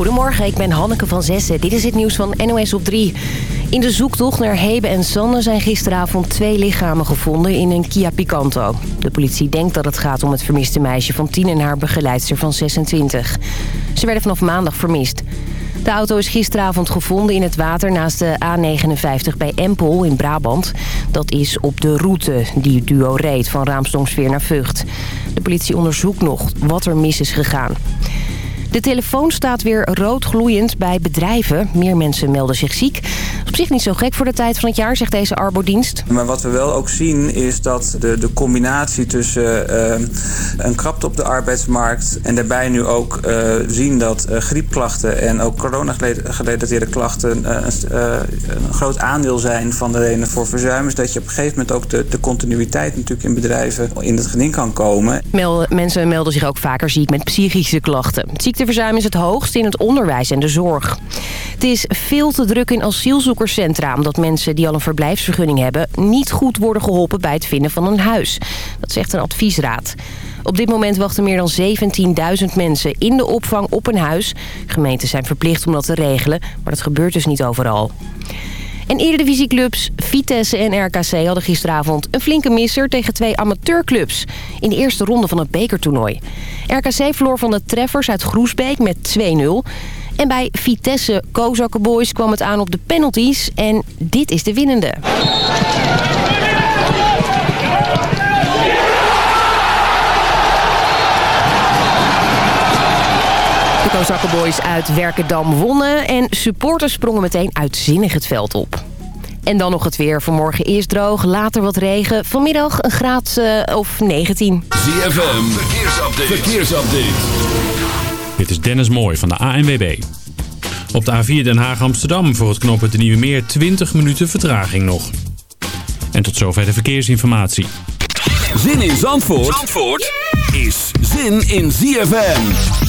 Goedemorgen, ik ben Hanneke van Zessen. Dit is het nieuws van NOS op 3. In de zoektocht naar Hebe en Sanne zijn gisteravond twee lichamen gevonden in een Kia Picanto. De politie denkt dat het gaat om het vermiste meisje van 10 en haar begeleidster van 26. Ze werden vanaf maandag vermist. De auto is gisteravond gevonden in het water naast de A59 bij Empel in Brabant. Dat is op de route die duo reed van Raamsdonksveer naar Vught. De politie onderzoekt nog wat er mis is gegaan. De telefoon staat weer rood gloeiend bij bedrijven. Meer mensen melden zich ziek. Op zich niet zo gek voor de tijd van het jaar, zegt deze arbodienst. Maar wat we wel ook zien is dat de, de combinatie tussen uh, een krapte op de arbeidsmarkt... en daarbij nu ook uh, zien dat uh, griepklachten en ook corona-gerelateerde klachten... een groot aandeel zijn van de redenen voor verzuim... is dat je op een gegeven moment ook de, de continuïteit natuurlijk in bedrijven in het geding kan komen. Mel mensen melden zich ook vaker ziek met psychische klachten. Ziekteverzuim is het hoogst in het onderwijs en de zorg. Het is veel te druk in asielzoekerscentra... omdat mensen die al een verblijfsvergunning hebben... niet goed worden geholpen bij het vinden van een huis. Dat zegt een adviesraad. Op dit moment wachten meer dan 17.000 mensen in de opvang op een huis. Gemeenten zijn verplicht om dat te regelen, maar dat gebeurt dus niet overal. En eredivisieclubs Vitesse en RKC hadden gisteravond een flinke misser tegen twee amateurclubs in de eerste ronde van het bekertoernooi. RKC verloor van de treffers uit Groesbeek met 2-0. En bij Vitesse Kozakken Boys kwam het aan op de penalties en dit is de winnende. De Kozakkenboys uit Werkendam wonnen en supporters sprongen meteen uitzinnig het veld op. En dan nog het weer. Vanmorgen eerst droog, later wat regen. Vanmiddag een graad uh, of 19. ZFM, verkeersupdate. verkeersupdate. Dit is Dennis Mooij van de ANWB. Op de A4 Den Haag-Amsterdam voor het knooppunt de Nieuwe Meer 20 minuten vertraging nog. En tot zover de verkeersinformatie. Zin in Zandvoort, Zandvoort is zin in ZFM.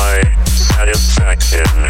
my satisfaction.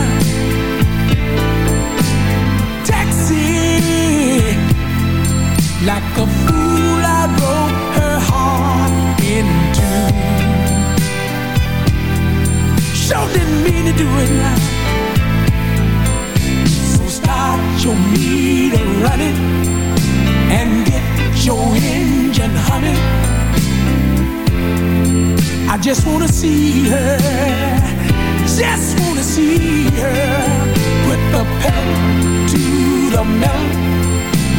Like a fool, I broke her heart in two. Sure didn't mean to do it now. So start your meter running and get your engine humming. I just wanna see her, just wanna see her. Put the pedal to the metal.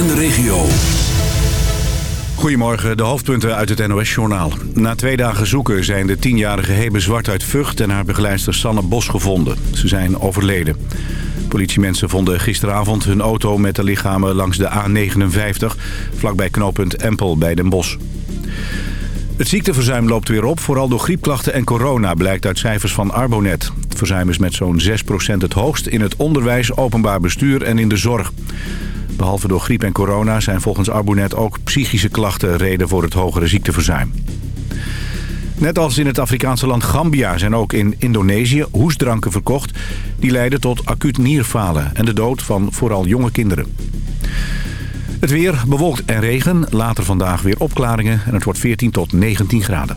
En de regio. Goedemorgen, de hoofdpunten uit het NOS-journaal. Na twee dagen zoeken zijn de tienjarige Hebe Zwart uit Vught... en haar begeleidster Sanne Bos gevonden. Ze zijn overleden. Politiemensen vonden gisteravond hun auto met de lichamen langs de A59... vlakbij knooppunt Empel bij Den Bosch. Het ziekteverzuim loopt weer op, vooral door griepklachten en corona... blijkt uit cijfers van Arbonet. Het verzuim is met zo'n 6% het hoogst in het onderwijs, openbaar bestuur en in de zorg. Behalve door griep en corona zijn volgens Arbonet ook psychische klachten reden voor het hogere ziekteverzuim. Net als in het Afrikaanse land Gambia zijn ook in Indonesië hoesdranken verkocht... die leiden tot acuut nierfalen en de dood van vooral jonge kinderen. Het weer bewolkt en regen, later vandaag weer opklaringen... en het wordt 14 tot 19 graden.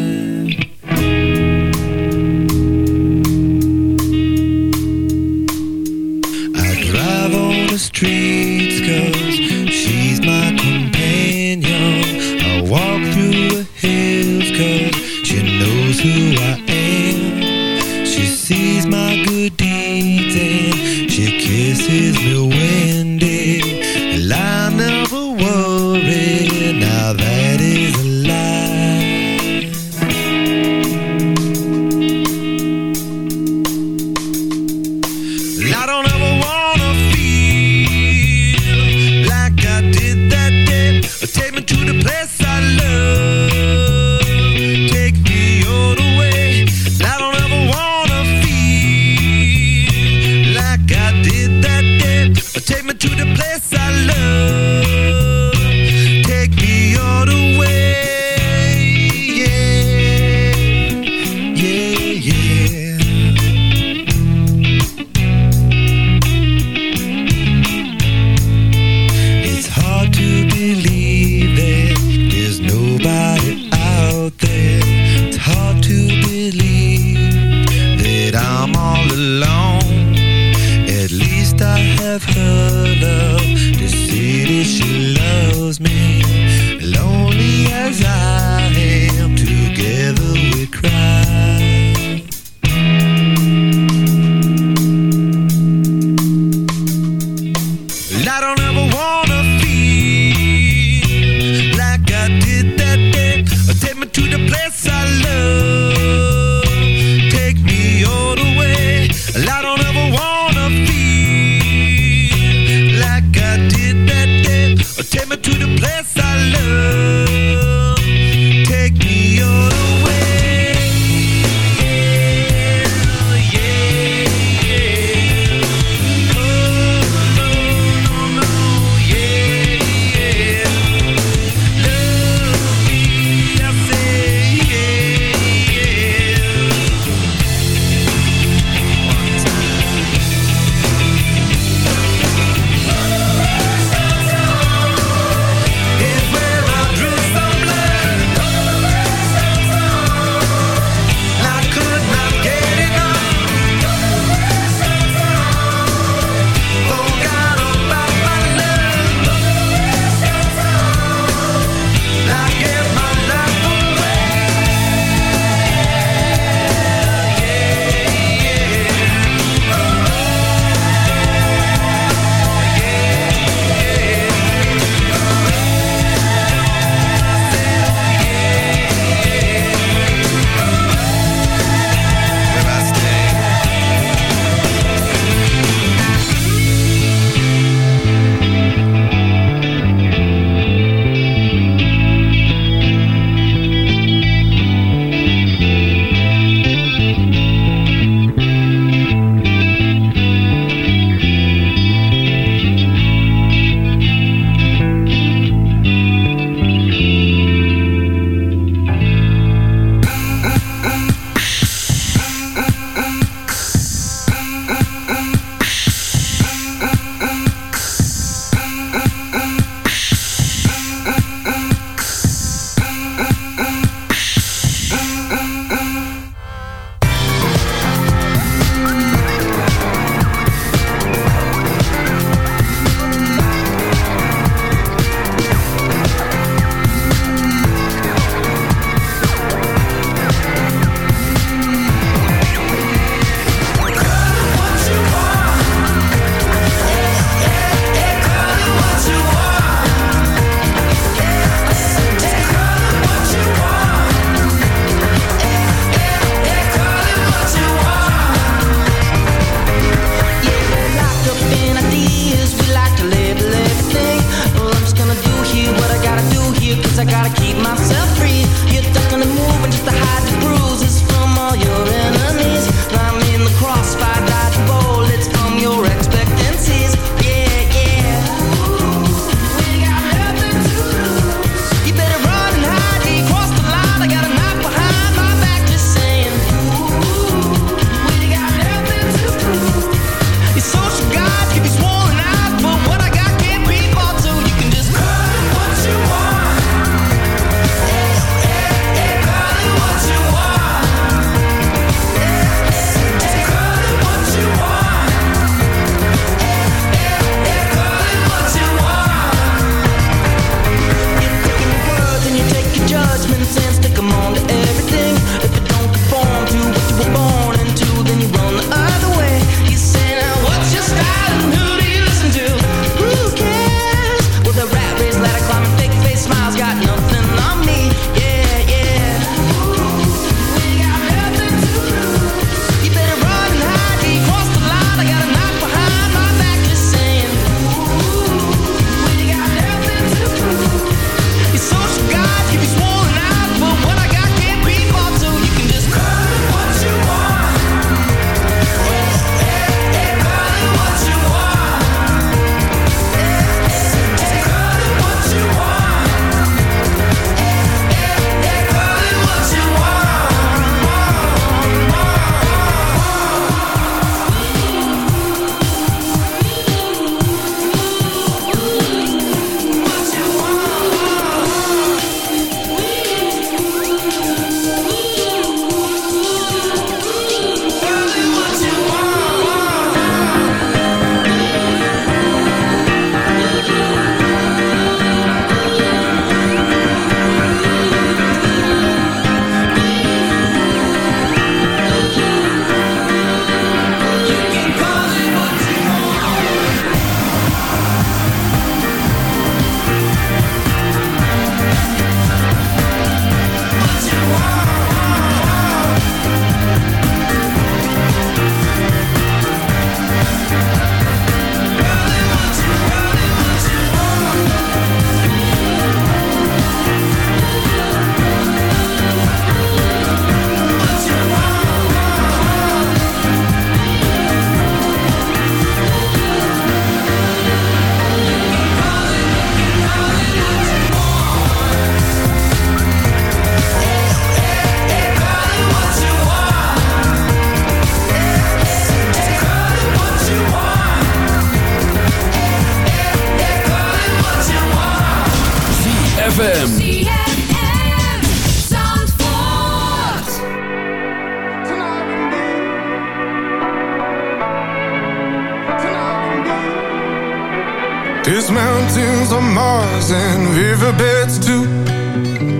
cars and riverbeds too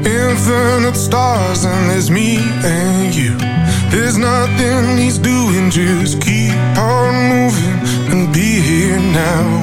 Infinite stars and there's me and you. There's nothing he's doing, just keep on moving And be here now.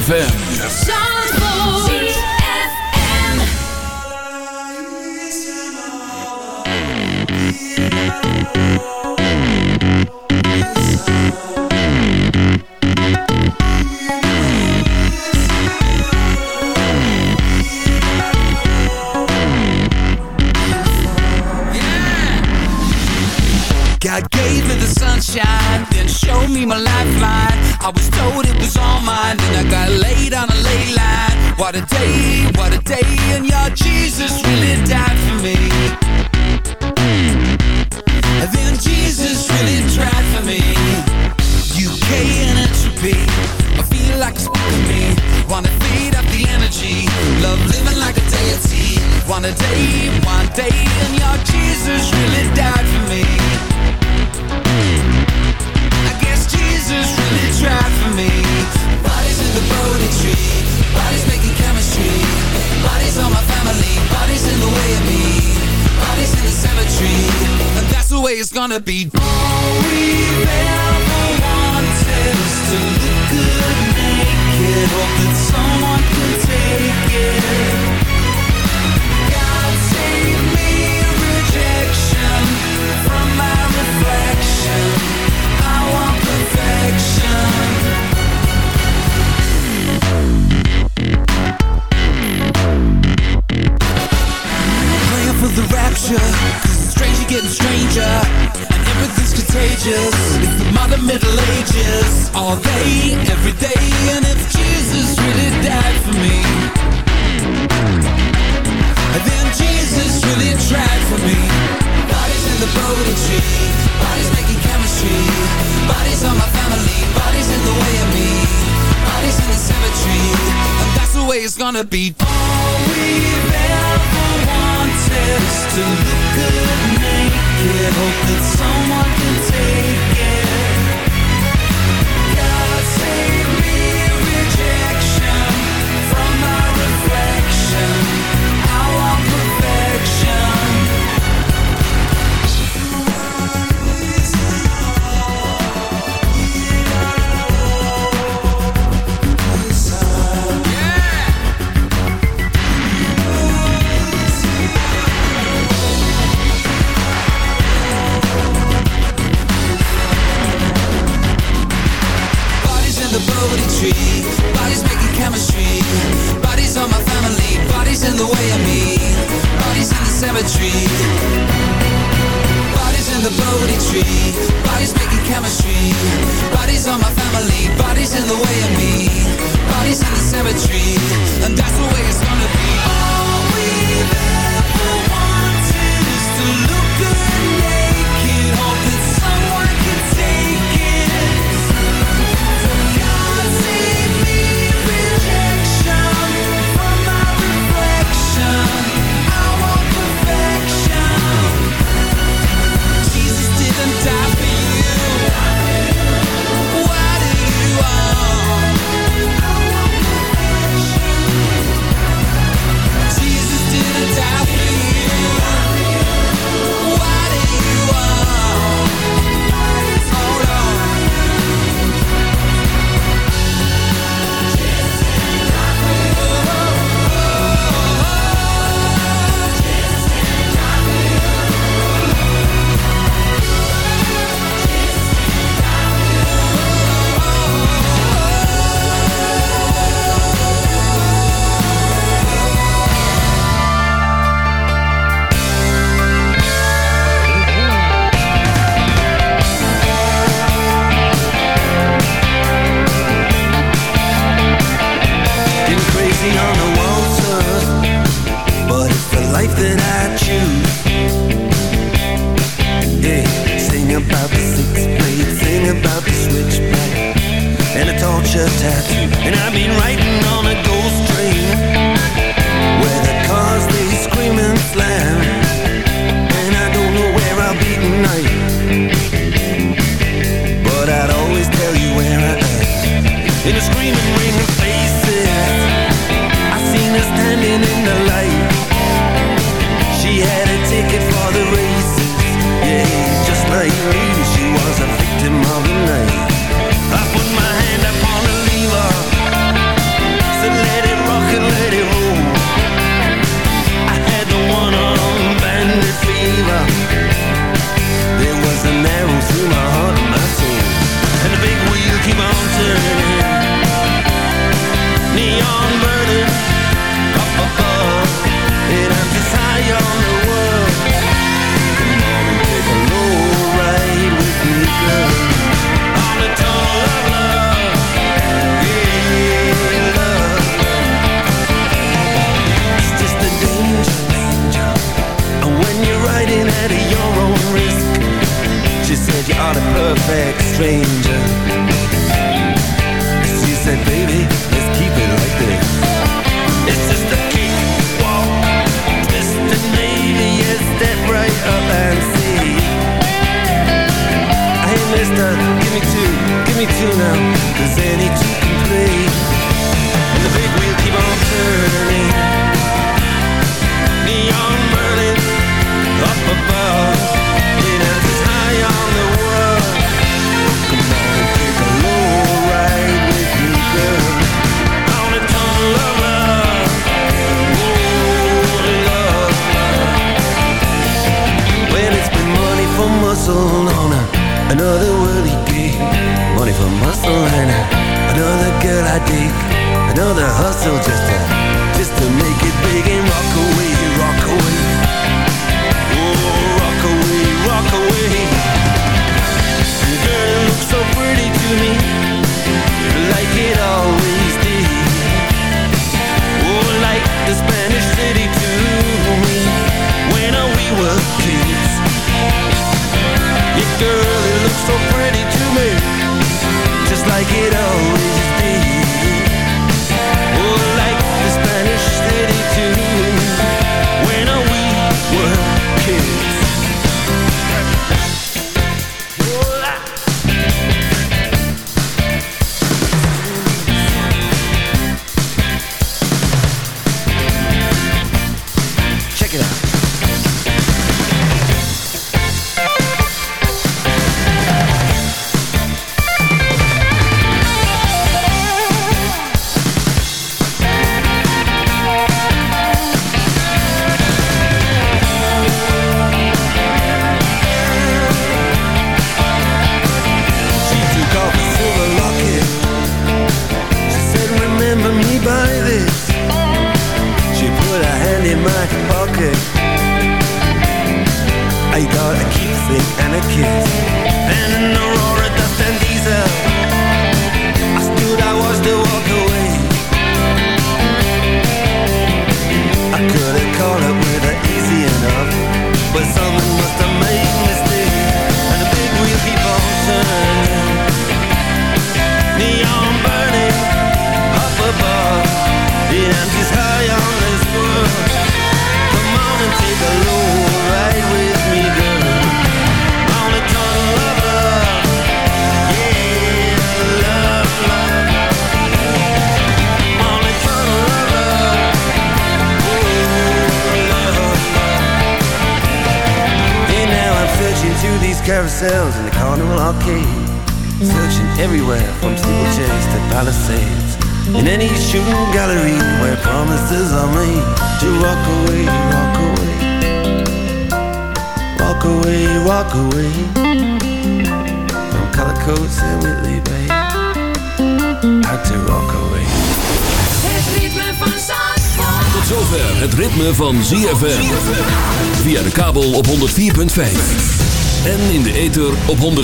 ZFM. the beat. All we've ever wanted is to look good naked. Hope that stranger. She said, baby, let's keep it like this It's just a cakewalk Twisted maybe yes, step right up and see. Hey, mister, give me two, give me two now. Cause any two